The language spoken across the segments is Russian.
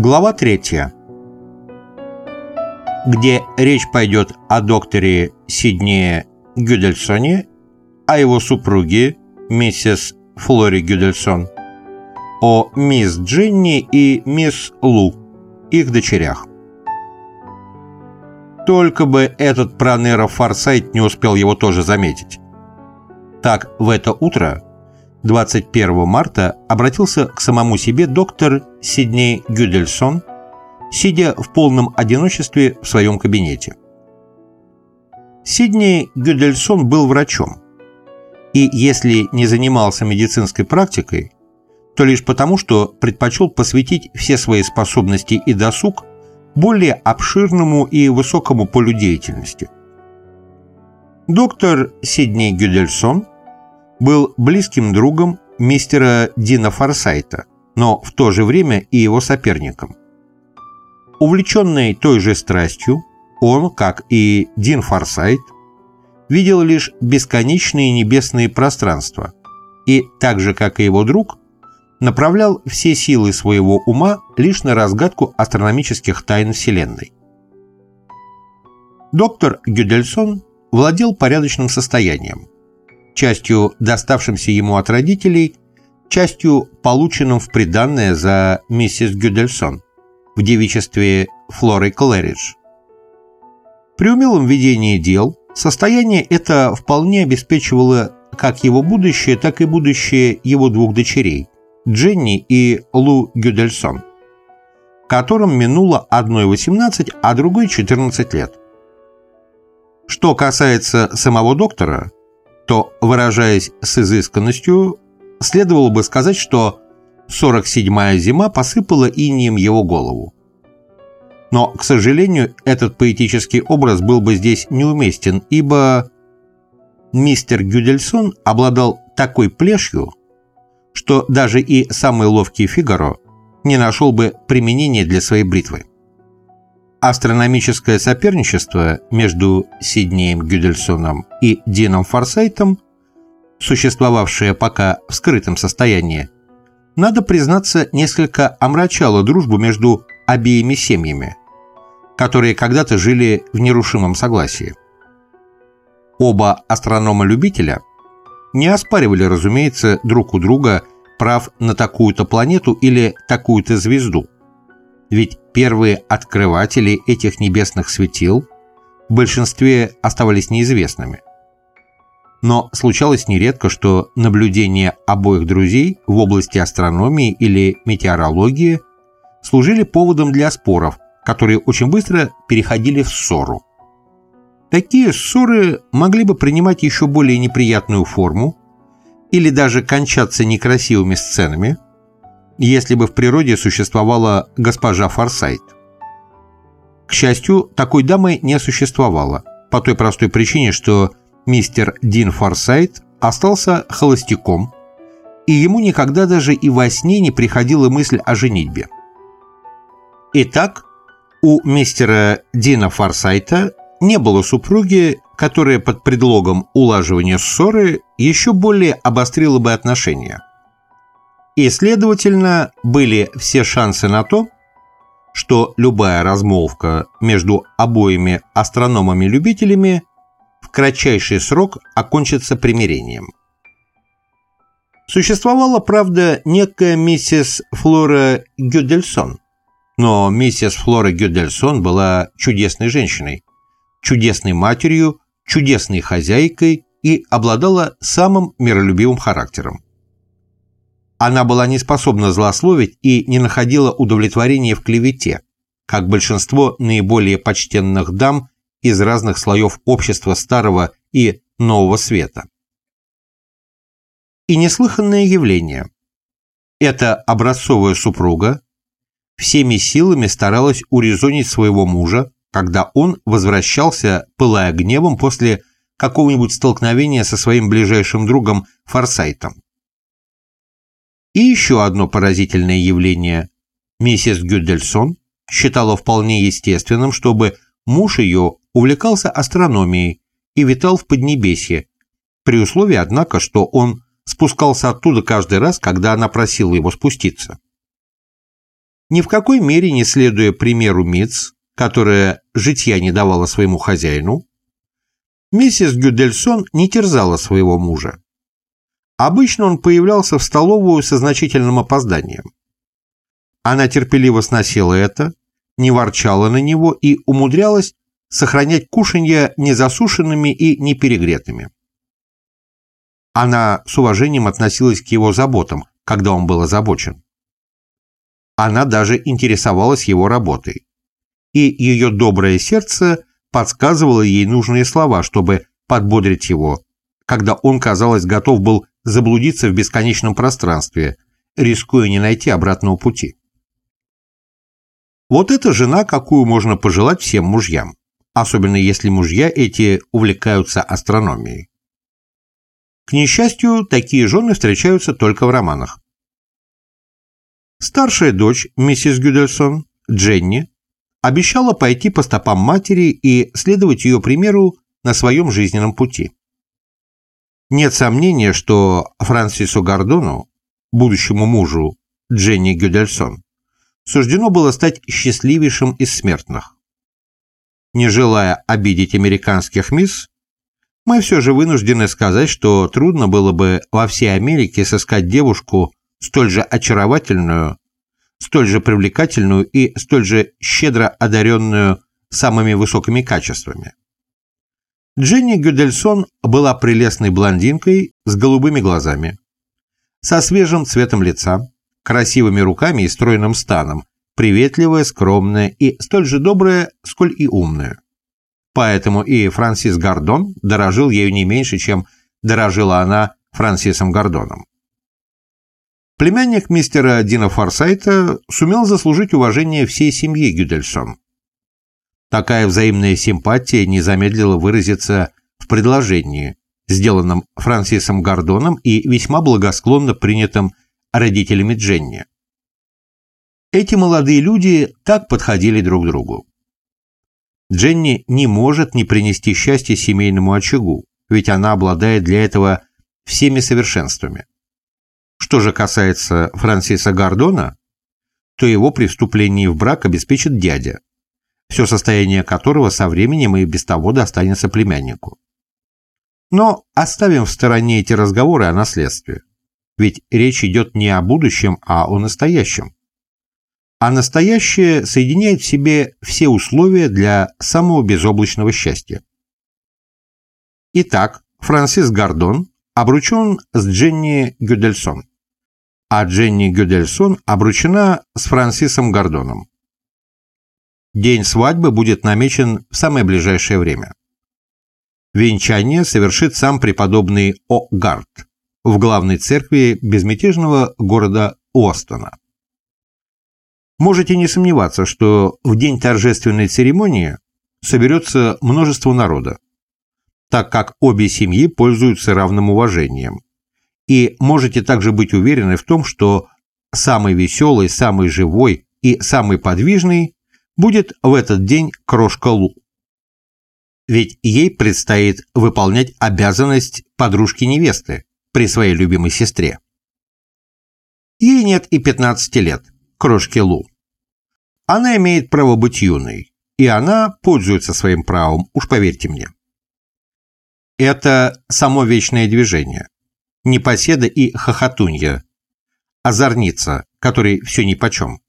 Глава 3. Где речь пойдет о докторе Сиднее Гюдельсоне, о его супруге, миссис Флори Гюдельсон, о мисс Дженни и мисс Лу, их дочерях. Только бы этот Пронера Форсайт не успел его тоже заметить. Так, в это утро 21 марта обратился к самому себе доктор Сидней Гюдельсон, сидя в полном одиночестве в своем кабинете. Сидней Гюдельсон был врачом, и если не занимался медицинской практикой, то лишь потому, что предпочел посвятить все свои способности и досуг более обширному и высокому полю деятельности. Доктор Сидней Гюдельсон – был близким другом мистера Дина Форсайта, но в то же время и его соперником. Увлеченный той же страстью, он, как и Дин Форсайт, видел лишь бесконечные небесные пространства и, так же как и его друг, направлял все силы своего ума лишь на разгадку астрономических тайн Вселенной. Доктор Гюдельсон владел порядочным состоянием – частью доставшимся ему от родителей, частью полученным в приданное за миссис Гюдельсон в девичестве Флоры Клэридж. При умелом ведении дел состояние это вполне обеспечивало как его будущее, так и будущее его двух дочерей – Дженни и Лу Гюдельсон, которым минуло одной 18, а другой 14 лет. Что касается самого доктора, то, выражаясь с изысканностью, следовало бы сказать, что 47-я зима посыпала инием его голову. Но, к сожалению, этот поэтический образ был бы здесь неуместен, ибо мистер Гюдельсон обладал такой плешью, что даже и самый ловкий Фигаро не нашел бы применения для своей бритвы. Астрономическое соперничество между Сиднеем Гюдельсоном и Дином Форсайтом, существовавшее пока в скрытом состоянии, надо признаться, несколько омрачало дружбу между обеими семьями, которые когда-то жили в нерушимом согласии. Оба астронома-любителя не оспаривали, разумеется, друг у друга прав на такую-то планету или такую-то звезду – ведь первые открыватели этих небесных светил в большинстве оставались неизвестными. Но случалось нередко, что наблюдения обоих друзей в области астрономии или метеорологии служили поводом для споров, которые очень быстро переходили в ссору. Такие ссоры могли бы принимать еще более неприятную форму или даже кончаться некрасивыми сценами – если бы в природе существовала госпожа Форсайт. К счастью, такой дамы не существовало, по той простой причине, что мистер Дин Форсайт остался холостяком, и ему никогда даже и во сне не приходила мысль о женитьбе. Итак, у мистера Дина Форсайта не было супруги, которая под предлогом улаживания ссоры еще более обострила бы отношения – и, следовательно, были все шансы на то, что любая размолвка между обоими астрономами-любителями в кратчайший срок окончится примирением. Существовала, правда, некая миссис Флора Гюдельсон, но миссис Флора Гюдельсон была чудесной женщиной, чудесной матерью, чудесной хозяйкой и обладала самым миролюбивым характером. Она была не способна злословить и не находила удовлетворения в клевете, как большинство наиболее почтенных дам из разных слоев общества Старого и Нового Света. И неслыханное явление. Эта образцовая супруга всеми силами старалась урезонить своего мужа, когда он возвращался, пылая гневом после какого-нибудь столкновения со своим ближайшим другом Форсайтом. И еще одно поразительное явление. Миссис Гюдельсон считала вполне естественным, чтобы муж ее увлекался астрономией и витал в Поднебесье, при условии, однако, что он спускался оттуда каждый раз, когда она просила его спуститься. Ни в какой мере не следуя примеру Митц, которая житья не давала своему хозяину, миссис Гюдельсон не терзала своего мужа. Обычно он появлялся в столовую со значительным опозданием. Она терпеливо сносила это, не ворчала на него и умудрялась сохранять кушанья незасушенными и неперегретыми. Она с уважением относилась к его заботам, когда он был озабочен. Она даже интересовалась его работой. И ее доброе сердце подсказывало ей нужные слова, чтобы подбодрить его, когда он, казалось, готов был заблудиться в бесконечном пространстве, рискуя не найти обратного пути. Вот эта жена, какую можно пожелать всем мужьям, особенно если мужья эти увлекаются астрономией. К несчастью, такие жены встречаются только в романах. Старшая дочь, миссис Гюдельсон, Дженни, обещала пойти по стопам матери и следовать ее примеру на своем жизненном пути. Нет сомнения, что Франсису Гордону, будущему мужу Дженни Гюдельсон, суждено было стать счастливейшим из смертных. Не желая обидеть американских мисс, мы все же вынуждены сказать, что трудно было бы во всей Америке сыскать девушку столь же очаровательную, столь же привлекательную и столь же щедро одаренную самыми высокими качествами. Дженни Гюдельсон была прелестной блондинкой с голубыми глазами, со свежим цветом лица, красивыми руками и стройным станом, приветливая, скромная и столь же добрая, сколь и умная. Поэтому и Франсис Гордон дорожил ею не меньше, чем дорожила она Франсисом Гордоном. Племянник мистера Дина Форсайта сумел заслужить уважение всей семьи Гюдельсон. Такая взаимная симпатия не замедлила выразиться в предложении, сделанном Франсисом Гордоном и весьма благосклонно принятым родителями Дженни. Эти молодые люди так подходили друг другу. Дженни не может не принести счастья семейному очагу, ведь она обладает для этого всеми совершенствами. Что же касается Франсиса Гордона, то его при вступлении в брак обеспечит дядя, все состояние которого со временем и без того достанется племяннику. Но оставим в стороне эти разговоры о наследстве, ведь речь идет не о будущем, а о настоящем. А настоящее соединяет в себе все условия для самого безоблачного счастья. Итак, Франсис Гордон обручен с Дженни Гюдельсон, а Дженни Гюдельсон обручена с Франсисом Гордоном. День свадьбы будет намечен в самое ближайшее время. Венчание совершит сам преподобный О. Гарт в главной церкви безмятежного города Остона. Можете не сомневаться, что в день торжественной церемонии соберется множество народа, так как обе семьи пользуются равным уважением. И можете также быть уверены в том, что самый веселый, самый живой и самый подвижный будет в этот день крошка Лу. Ведь ей предстоит выполнять обязанность подружки невесты при своей любимой сестре. Ей нет и 15 лет, крошке Лу. Она имеет право быть юной, и она пользуется своим правом, уж поверьте мне. Это само вечное движение, непоседа и хохотунья, озорница, которой все нипочем.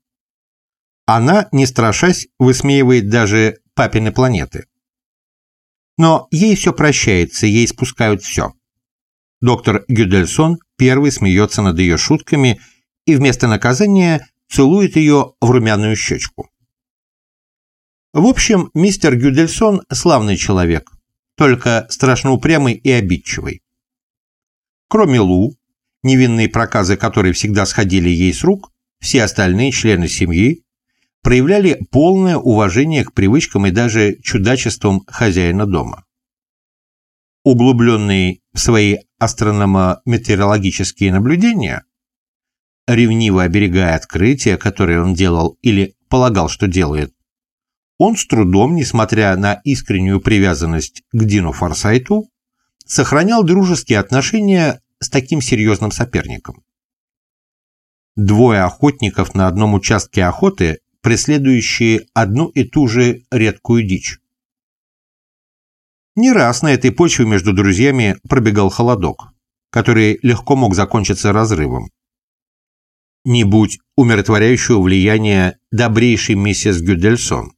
Она, не страшась, высмеивает даже папины планеты. Но ей все прощается, ей спускают все. Доктор Гюдельсон первый смеется над ее шутками и вместо наказания целует ее в румяную щечку. В общем, мистер Гюдельсон славный человек, только страшно упрямый и обидчивый. Кроме Лу, невинные проказы которой всегда сходили ей с рук, все остальные члены семьи проявляли полное уважение к привычкам и даже чудачествам хозяина дома. Углубленный в свои астрономо-метеорологические наблюдения, ревниво оберегая открытия, которые он делал или полагал, что делает, он с трудом, несмотря на искреннюю привязанность к Дину Форсайту, сохранял дружеские отношения с таким серьезным соперником. двое охотников на одном участке охоты, преследующие одну и ту же редкую дичь. Не раз на этой почве между друзьями пробегал холодок, который легко мог закончиться разрывом. Не будь умиротворяющего влияния добрейшей миссис Гюдельсон,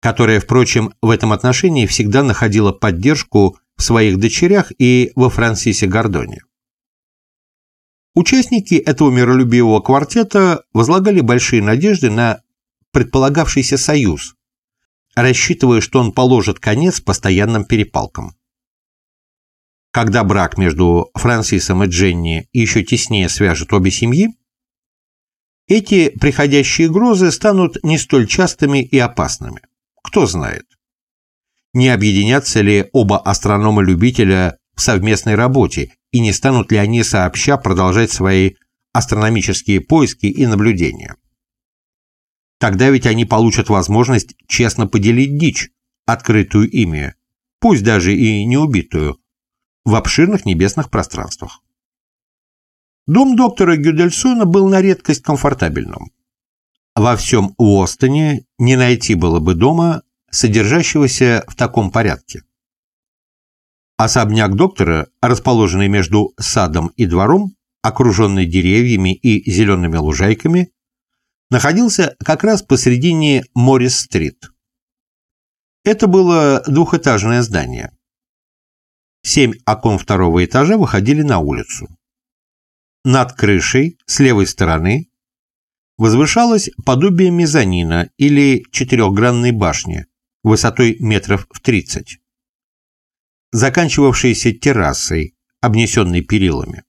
которая, впрочем, в этом отношении всегда находила поддержку в своих дочерях и во Франсисе Гордоне. Участники этого миролюбивого квартета возлагали большие надежды на предполагавшийся союз, рассчитывая, что он положит конец постоянным перепалкам. Когда брак между Франсисом и Дженни еще теснее свяжет обе семьи, эти приходящие грозы станут не столь частыми и опасными. Кто знает, не объединятся ли оба астронома-любителя в совместной работе и не станут ли они сообща продолжать свои астрономические поиски и наблюдения. Тогда ведь они получат возможность честно поделить дичь, открытую ими, пусть даже и не убитую, в обширных небесных пространствах. Дом доктора Гюдельсона был на редкость комфортабельным. Во всем Уостоне не найти было бы дома, содержащегося в таком порядке. Особняк доктора, расположенный между садом и двором, окруженный деревьями и зелеными лужайками, находился как раз посредине Моррис-стрит. Это было двухэтажное здание. Семь окон второго этажа выходили на улицу. Над крышей, с левой стороны, возвышалось подобие мезонина или четырехгранной башни высотой метров в 30, заканчивавшейся террасой, обнесенной перилами.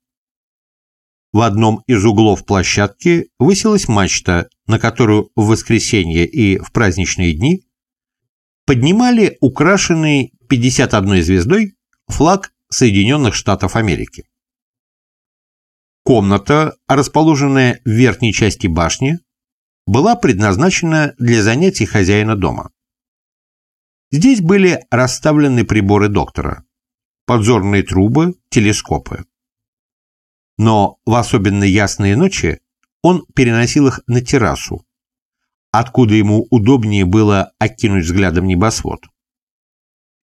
В одном из углов площадки высилась мачта, на которую в воскресенье и в праздничные дни поднимали украшенный 51 звездой флаг Соединенных Штатов Америки. Комната, расположенная в верхней части башни, была предназначена для занятий хозяина дома. Здесь были расставлены приборы доктора, подзорные трубы, телескопы. Но в особенно ясные ночи он переносил их на террасу, откуда ему удобнее было окинуть взглядом небосвод.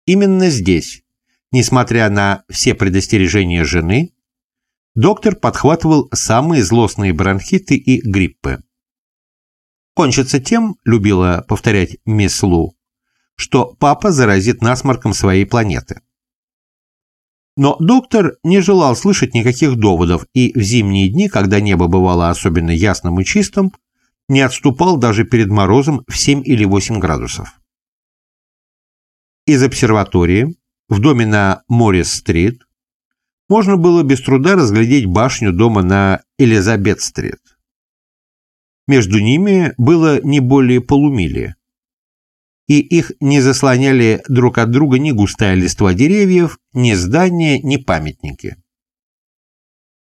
Именно здесь, несмотря на все предостережения жены, доктор подхватывал самые злостные бронхиты и гриппы. Кончится тем, любила повторять мисс Лу, что папа заразит насморком своей планеты. Но доктор не желал слышать никаких доводов и в зимние дни, когда небо бывало особенно ясным и чистым, не отступал даже перед морозом в 7 или 8 градусов. Из обсерватории в доме на Моррис-стрит можно было без труда разглядеть башню дома на Элизабет-стрит. Между ними было не более полумили, и их не заслоняли друг от друга ни густая листва деревьев, ни здания, ни памятники.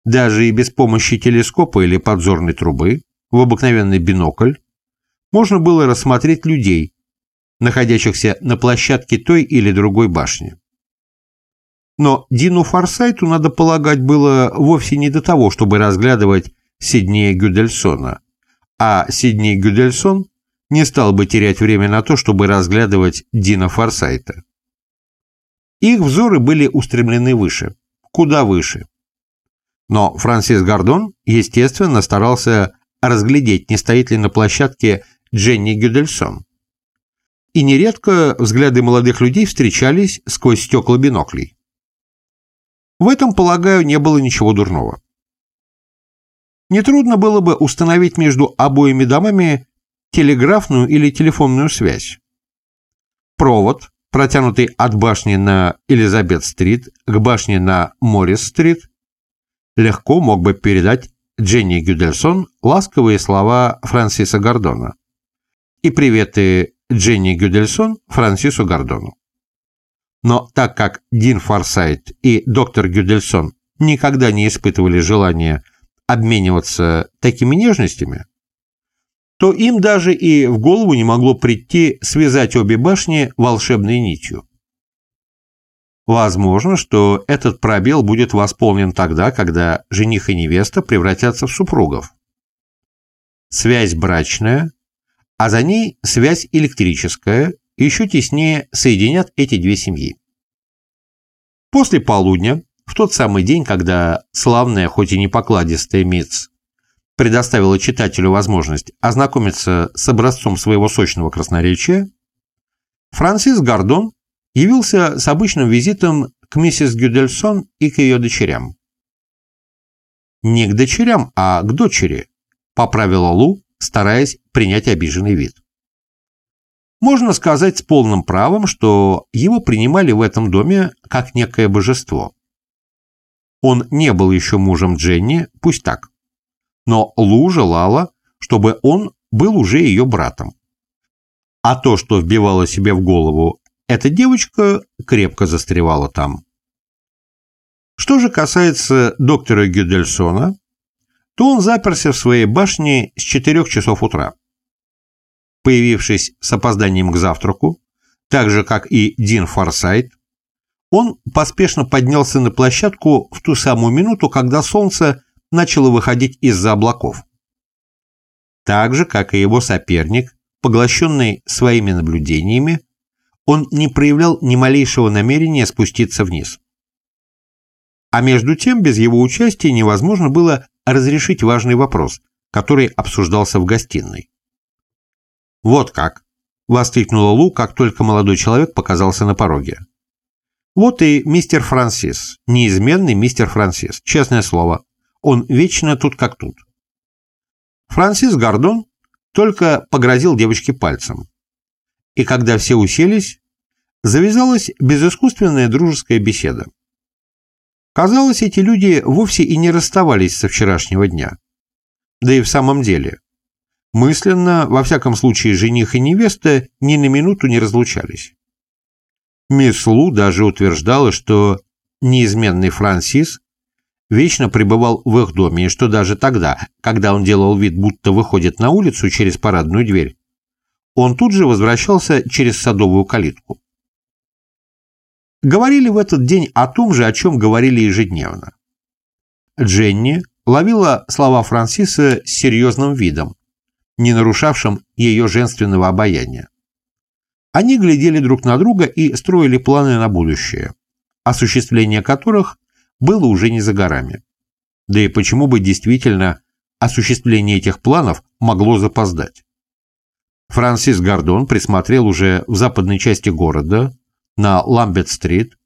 Даже и без помощи телескопа или подзорной трубы, в обыкновенный бинокль, можно было рассмотреть людей, находящихся на площадке той или другой башни. Но Дину Форсайту, надо полагать, было вовсе не до того, чтобы разглядывать Сиднея Гюдельсона, а Сидней Гюдельсон не стал бы терять время на то, чтобы разглядывать Дина Форсайта. Их взоры были устремлены выше, куда выше. Но Франсис Гордон, естественно, старался разглядеть, не стоит ли на площадке Дженни Гюдельсон. И нередко взгляды молодых людей встречались сквозь стекла биноклей. В этом, полагаю, не было ничего дурного. Нетрудно было бы установить между обоими домами телеграфную или телефонную связь. Провод, протянутый от башни на Элизабет-стрит к башне на Моррис-стрит, легко мог бы передать Дженни Гюдельсон ласковые слова Франсиса Гордона и приветы Дженни Гюдельсон Франсису Гордону. Но так как Дин Форсайт и доктор Гюдельсон никогда не испытывали желания обмениваться такими нежностями, то им даже и в голову не могло прийти связать обе башни волшебной нитью. Возможно, что этот пробел будет восполнен тогда, когда жених и невеста превратятся в супругов. Связь брачная, а за ней связь электрическая, еще теснее соединят эти две семьи. После полудня, в тот самый день, когда славная, хоть и не покладистая МИЦ предоставила читателю возможность ознакомиться с образцом своего сочного красноречия, Франсис Гордон явился с обычным визитом к миссис Гюдельсон и к ее дочерям. «Не к дочерям, а к дочери», — поправила Лу, стараясь принять обиженный вид. Можно сказать с полным правом, что его принимали в этом доме как некое божество. Он не был еще мужем Дженни, пусть так. Но Лу желала, чтобы он был уже ее братом. А то, что вбивало себе в голову эта девочка крепко застревала там. Что же касается доктора Гюдельсона, то он заперся в своей башне с 4 часов утра. Появившись с опозданием к завтраку, так же, как и Дин Форсайт, он поспешно поднялся на площадку в ту самую минуту, когда солнце начало выходить из-за облаков. Так же, как и его соперник, поглощенный своими наблюдениями, он не проявлял ни малейшего намерения спуститься вниз. А между тем, без его участия невозможно было разрешить важный вопрос, который обсуждался в гостиной. «Вот как!» – воскликнула Лу, как только молодой человек показался на пороге. «Вот и мистер Франсис, неизменный мистер Франсис, честное слово, он вечно тут как тут». Франсис Гордон только погрозил девочке пальцем и когда все уселись, завязалась безыскусственная дружеская беседа. Казалось, эти люди вовсе и не расставались со вчерашнего дня. Да и в самом деле. Мысленно, во всяком случае, жених и невеста ни на минуту не разлучались. Мисс Лу даже утверждала, что неизменный Франсис вечно пребывал в их доме, и что даже тогда, когда он делал вид, будто выходит на улицу через парадную дверь, он тут же возвращался через садовую калитку. Говорили в этот день о том же, о чем говорили ежедневно. Дженни ловила слова Франсиса с серьезным видом, не нарушавшим ее женственного обаяния. Они глядели друг на друга и строили планы на будущее, осуществление которых было уже не за горами. Да и почему бы действительно осуществление этих планов могло запоздать? Франсис Гордон присмотрел уже в западной части города, на Ламбет-стрит,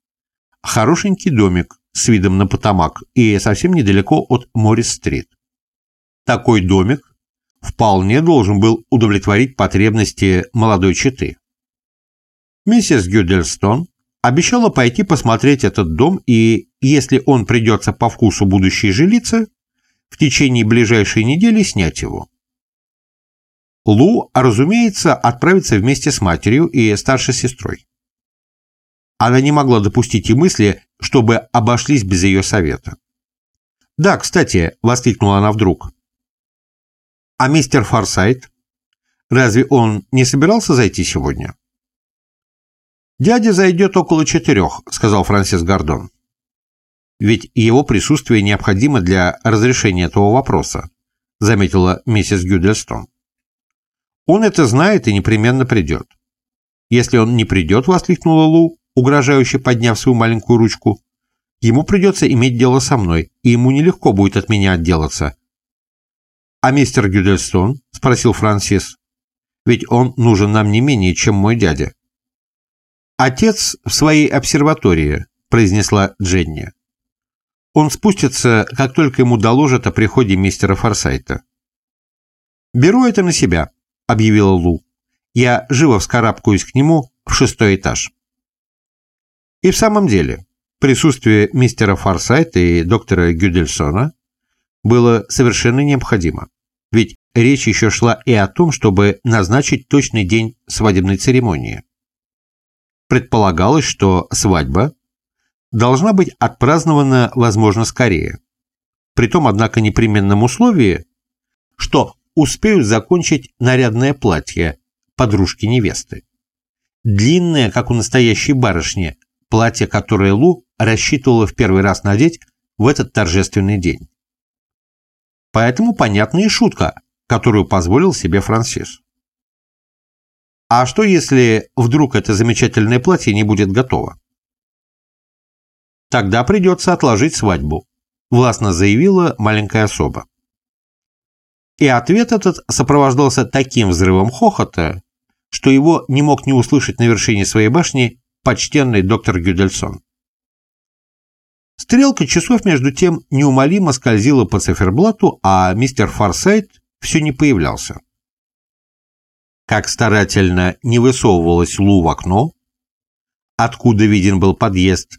хорошенький домик с видом на Потамак и совсем недалеко от Моррис-стрит. Такой домик вполне должен был удовлетворить потребности молодой четы. Миссис Гюдельстон обещала пойти посмотреть этот дом и, если он придется по вкусу будущей жилицы, в течение ближайшей недели снять его. Лу, разумеется, отправится вместе с матерью и старшей сестрой. Она не могла допустить и мысли, чтобы обошлись без ее совета. «Да, кстати», — воскликнула она вдруг. «А мистер Форсайт? Разве он не собирался зайти сегодня?» «Дядя зайдет около четырех», — сказал Франсис Гордон. «Ведь его присутствие необходимо для разрешения этого вопроса», — заметила миссис Гюдельстон. Он это знает и непременно придет. Если он не придет, воскликнула Лу, угрожающе подняв свою маленькую ручку, ему придется иметь дело со мной, и ему нелегко будет от меня отделаться. «А мистер Гюдельстон?» – спросил Франсис. «Ведь он нужен нам не менее, чем мой дядя». «Отец в своей обсерватории», – произнесла Дженни. «Он спустится, как только ему доложат о приходе мистера Форсайта». «Беру это на себя», объявила Лу. «Я живо вскарабкаюсь к нему в шестой этаж». И в самом деле, присутствие мистера Форсайта и доктора Гюдельсона было совершенно необходимо, ведь речь еще шла и о том, чтобы назначить точный день свадебной церемонии. Предполагалось, что свадьба должна быть отпразднована, возможно, скорее. При том, однако, непременном условии, что успеют закончить нарядное платье подружки невесты. Длинное, как у настоящей барышни, платье, которое Лу рассчитывала в первый раз надеть в этот торжественный день. Поэтому понятна и шутка, которую позволил себе Франсис. А что, если вдруг это замечательное платье не будет готово? Тогда придется отложить свадьбу, властно заявила маленькая особа. И ответ этот сопровождался таким взрывом хохота, что его не мог не услышать на вершине своей башни почтенный доктор Гюдельсон. Стрелка часов между тем неумолимо скользила по циферблату, а мистер Форсайт все не появлялся. Как старательно не высовывалась Лу в окно, откуда виден был подъезд,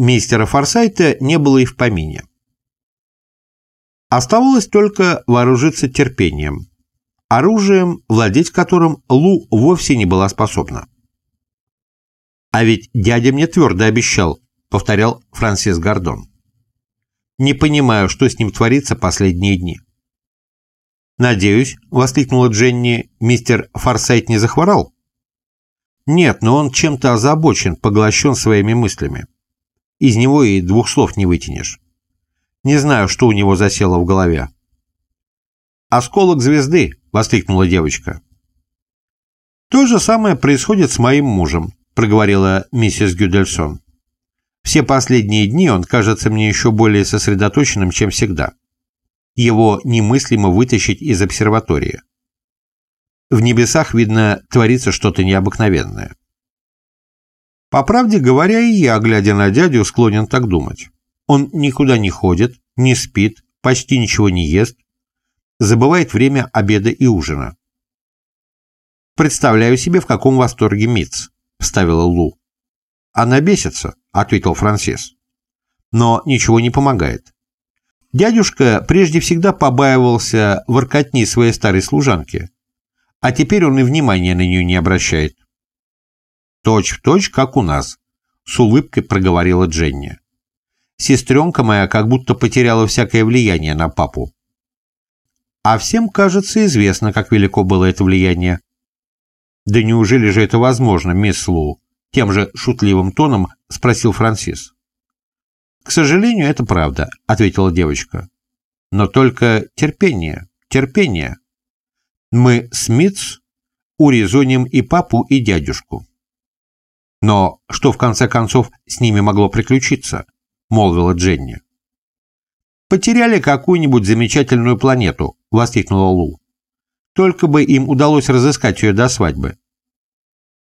мистера Форсайта не было и в помине. Оставалось только вооружиться терпением, оружием, владеть которым Лу вовсе не была способна. «А ведь дядя мне твердо обещал», — повторял Франсис Гордон. «Не понимаю, что с ним творится последние дни». «Надеюсь», — воскликнула Дженни, — «мистер Форсайт не захворал?» «Нет, но он чем-то озабочен, поглощен своими мыслями. Из него и двух слов не вытянешь». Не знаю, что у него засело в голове. «Осколок звезды!» — воскликнула девочка. «То же самое происходит с моим мужем», — проговорила миссис Гюдельсон. «Все последние дни он кажется мне еще более сосредоточенным, чем всегда. Его немыслимо вытащить из обсерватории. В небесах, видно, творится что-то необыкновенное». По правде говоря, и я, глядя на дядю, склонен так думать. Он никуда не ходит, не спит, почти ничего не ест, забывает время обеда и ужина. «Представляю себе, в каком восторге Митц», — вставила Лу. «Она бесится», — ответил Франсис. «Но ничего не помогает. Дядюшка прежде всегда побаивался воркотни своей старой служанки, а теперь он и внимания на нее не обращает». «Точь в точь, как у нас», — с улыбкой проговорила Дженни. Сестренка моя как будто потеряла всякое влияние на папу. А всем, кажется, известно, как велико было это влияние. «Да неужели же это возможно, мисс Лу?» Тем же шутливым тоном спросил Франсис. «К сожалению, это правда», — ответила девочка. «Но только терпение, терпение. Мы с Митц урезоним и папу, и дядюшку». Но что в конце концов с ними могло приключиться? — молвила Дженни. «Потеряли какую-нибудь замечательную планету», — воскликнула Лу. «Только бы им удалось разыскать ее до свадьбы».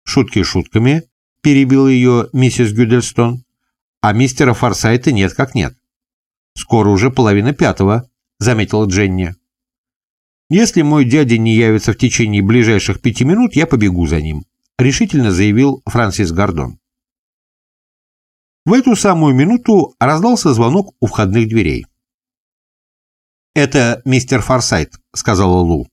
«Шутки шутками», — перебил ее миссис Гюдельстон. «А мистера Форсайта нет как нет». «Скоро уже половина пятого», — заметила Дженни. «Если мой дядя не явится в течение ближайших пяти минут, я побегу за ним», — решительно заявил Франсис Гордон. В эту самую минуту раздался звонок у входных дверей. «Это мистер Форсайт», — сказала Лу.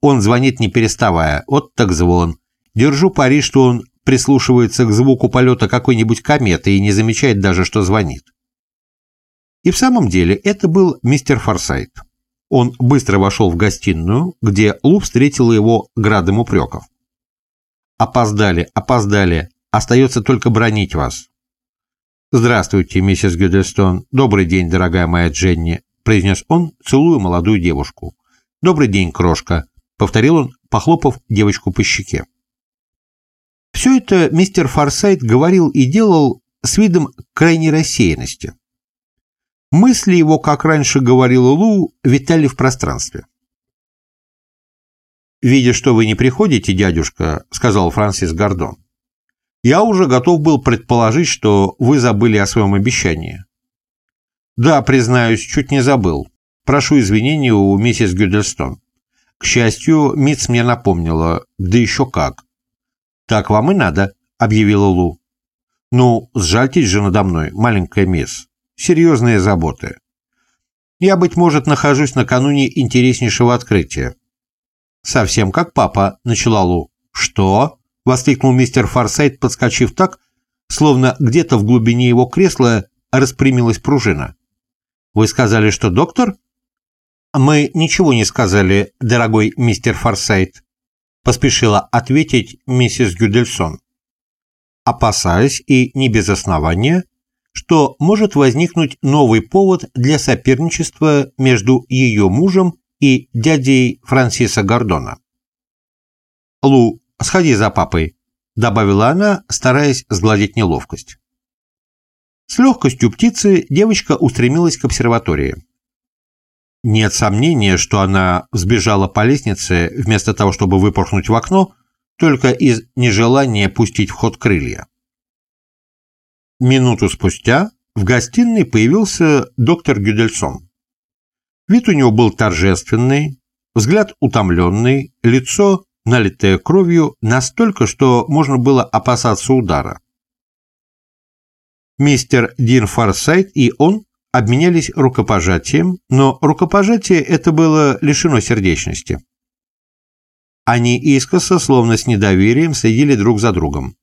Он звонит не переставая, вот так звон. Держу пари, что он прислушивается к звуку полета какой-нибудь кометы и не замечает даже, что звонит. И в самом деле это был мистер Форсайт. Он быстро вошел в гостиную, где Лу встретила его градом упреков. «Опоздали, опоздали. Остается только бронить вас. «Здравствуйте, миссис Гюдельстон. Добрый день, дорогая моя Дженни», — произнес он, целуя молодую девушку. «Добрый день, крошка», — повторил он, похлопав девочку по щеке. Все это мистер Форсайт говорил и делал с видом крайней рассеянности. Мысли его, как раньше говорила Лу, витали в пространстве. «Видя, что вы не приходите, дядюшка», — сказал Франсис Гордон, я уже готов был предположить, что вы забыли о своем обещании. Да, признаюсь, чуть не забыл. Прошу извинения у миссис Гюдельстон. К счастью, Митц мне напомнила, да еще как. Так вам и надо, объявила Лу. Ну, сжальтесь же надо мной, маленькая мисс. Серьезные заботы. Я, быть может, нахожусь накануне интереснейшего открытия. Совсем как папа, начала Лу. Что? — воскликнул мистер Форсайт, подскочив так, словно где-то в глубине его кресла распрямилась пружина. «Вы сказали, что доктор?» «Мы ничего не сказали, дорогой мистер Форсайт», — поспешила ответить миссис Гюдельсон. опасаясь и не без основания, что может возникнуть новый повод для соперничества между ее мужем и дядей Франсиса Гордона. «Лу, сходи за папой», — добавила она, стараясь сгладить неловкость. С легкостью птицы девочка устремилась к обсерватории. Нет сомнения, что она сбежала по лестнице вместо того, чтобы выпорхнуть в окно, только из нежелания пустить в ход крылья. Минуту спустя в гостиной появился доктор Гюдельсон. Вид у него был торжественный, взгляд утомленный, лицо, налитое кровью, настолько, что можно было опасаться удара. Мистер Дин Фарсайт и он обменялись рукопожатием, но рукопожатие это было лишено сердечности. Они искоса, словно с недоверием, следили друг за другом.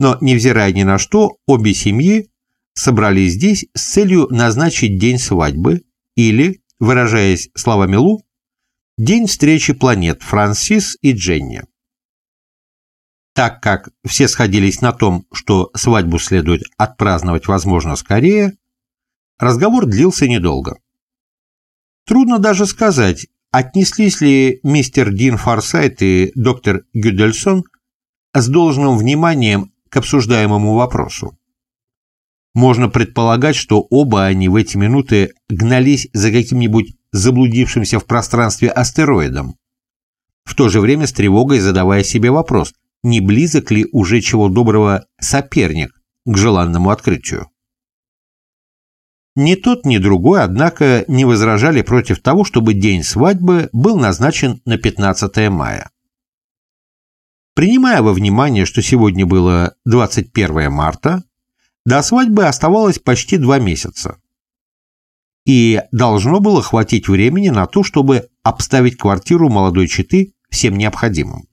Но, невзирая ни на что, обе семьи собрались здесь с целью назначить день свадьбы или, выражаясь словами Лу, день встречи планет Франсис и Дженни. Так как все сходились на том, что свадьбу следует отпраздновать, возможно, скорее, Разговор длился недолго. Трудно даже сказать, отнеслись ли мистер Дин Форсайт и доктор Гюдельсон с должным вниманием к обсуждаемому вопросу. Можно предполагать, что оба они в эти минуты гнались за каким-нибудь заблудившимся в пространстве астероидом, в то же время с тревогой задавая себе вопрос, не близок ли уже чего доброго соперник к желанному открытию. Ни тот, ни другой, однако, не возражали против того, чтобы день свадьбы был назначен на 15 мая. Принимая во внимание, что сегодня было 21 марта, до свадьбы оставалось почти два месяца. И должно было хватить времени на то, чтобы обставить квартиру молодой четы всем необходимым.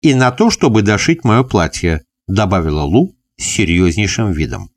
«И на то, чтобы дошить мое платье», добавила Лу с серьезнейшим видом.